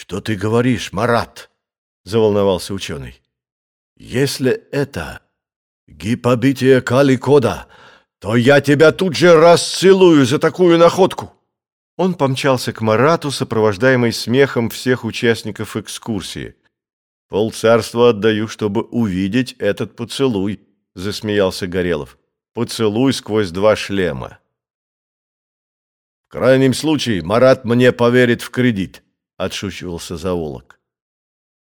«Что ты говоришь, Марат?» — заволновался ученый. «Если это гипобитие Каликода, то я тебя тут же расцелую за такую находку!» Он помчался к Марату, сопровождаемый смехом всех участников экскурсии. «Полцарства отдаю, чтобы увидеть этот поцелуй», — засмеялся Горелов. «Поцелуй сквозь два шлема». «В крайнем случае Марат мне поверит в кредит», — отшучивался зоолог.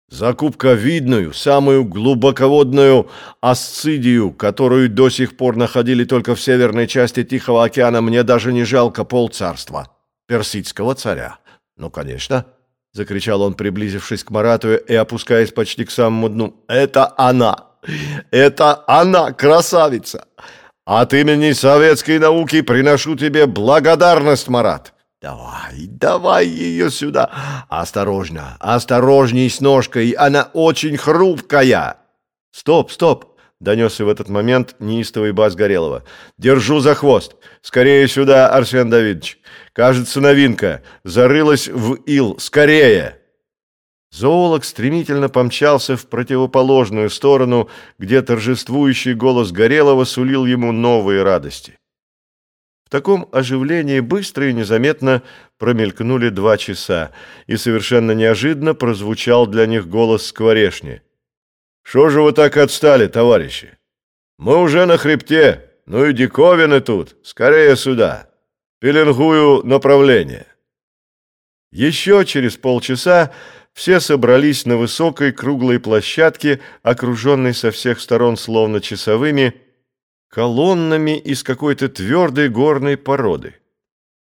«Закупка видную, самую глубоководную асцидию, которую до сих пор находили только в северной части Тихого океана, мне даже не жалко полцарства» персидского царя. Ну, конечно, — закричал он, приблизившись к Марату и опускаясь почти к самому дну. «Это она! Это она, красавица! От имени советской науки приношу тебе благодарность, Марат! Давай, давай ее сюда! Осторожно, осторожней с ножкой, она очень хрупкая!» «Стоп, стоп!» Донесся в этот момент неистовый бас Горелого. «Держу за хвост! Скорее сюда, Арсен Давидович! Кажется, новинка! Зарылась в ил! Скорее!» Зоолог стремительно помчался в противоположную сторону, где торжествующий голос Горелого сулил ему новые радости. В таком оживлении быстро и незаметно промелькнули два часа, и совершенно неожиданно прозвучал для них голос скворешни — что же вы так отстали, товарищи? Мы уже на хребте, ну и диковины тут. Скорее сюда. Пеленгую направление. Еще через полчаса все собрались на высокой круглой площадке, окруженной со всех сторон словно часовыми, колоннами из какой-то твердой горной породы.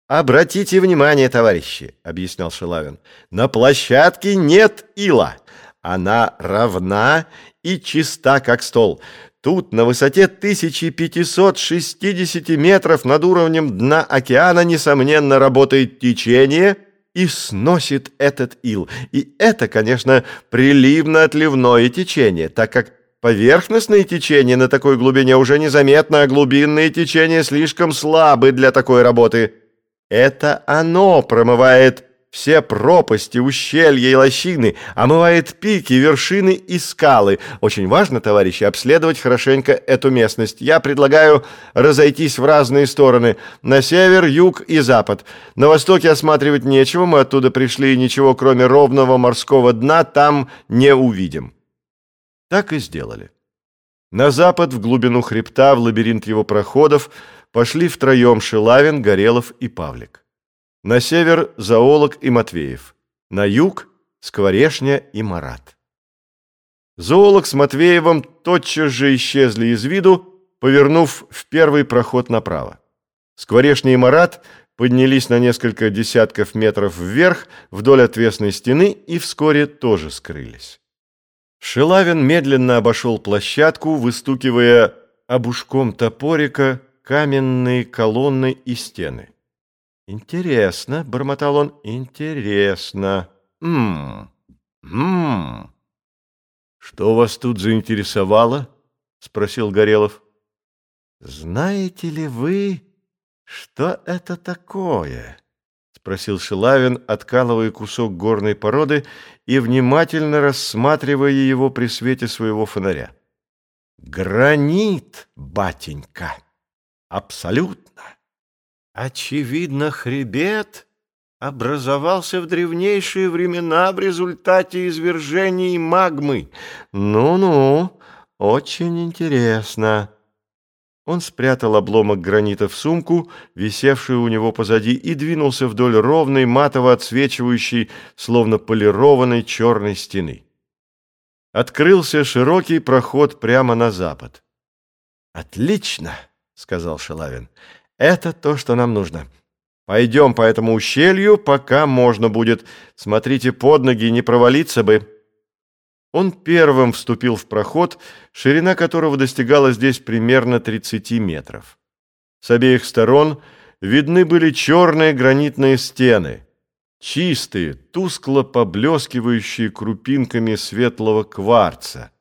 «Обратите внимание, товарищи», — объяснял Шилавин, — «на площадке нет ила». Она равна и чиста, как стол. Тут на высоте 1560 метров над уровнем дна океана, несомненно, работает течение и сносит этот ил. И это, конечно, приливно-отливное течение, так как Поверхностные течения на такой глубине уже незаметно, а глубинные течения слишком слабы для такой работы. Это оно промывает все пропасти, ущелья и лощины, омывает пики, вершины и скалы. Очень важно, товарищи, обследовать хорошенько эту местность. Я предлагаю разойтись в разные стороны, на север, юг и запад. На востоке осматривать нечего, мы оттуда пришли, и ничего, кроме ровного морского дна, там не увидим. Так и сделали. На запад, в глубину хребта, в лабиринт его проходов, пошли втроем Шилавин, Горелов и Павлик. На север – Зоолог и Матвеев. На юг – Скворешня и Марат. Зоолог с Матвеевым тотчас же исчезли из виду, повернув в первый проход направо. Скворешня и Марат поднялись на несколько десятков метров вверх вдоль отвесной стены и вскоре тоже скрылись. Шилавин медленно обошел площадку, выстукивая обушком топорика каменные колонны и стены. «Интересно», — бормотал он, — «интересно. Ммм, ммм». «Что вас тут заинтересовало?» — спросил Горелов. «Знаете ли вы, что это такое?» — спросил Шилавин, откалывая кусок горной породы и внимательно рассматривая его при свете своего фонаря. «Гранит, батенька! Абсолютно!» Очевидно, хребет образовался в древнейшие времена в результате извержений магмы. Ну-ну, очень интересно. Он спрятал обломок гранита в сумку, висевшую у него позади, и двинулся вдоль ровной, матово отсвечивающей, словно полированной черной стены. Открылся широкий проход прямо на запад. «Отлично!» — сказал Шалавин. Это то, что нам нужно. Пойдем по этому ущелью, пока можно будет. Смотрите под ноги, не провалиться бы». Он первым вступил в проход, ширина которого достигала здесь примерно 30 метров. С обеих сторон видны были черные гранитные стены, чистые, тускло поблескивающие крупинками светлого кварца.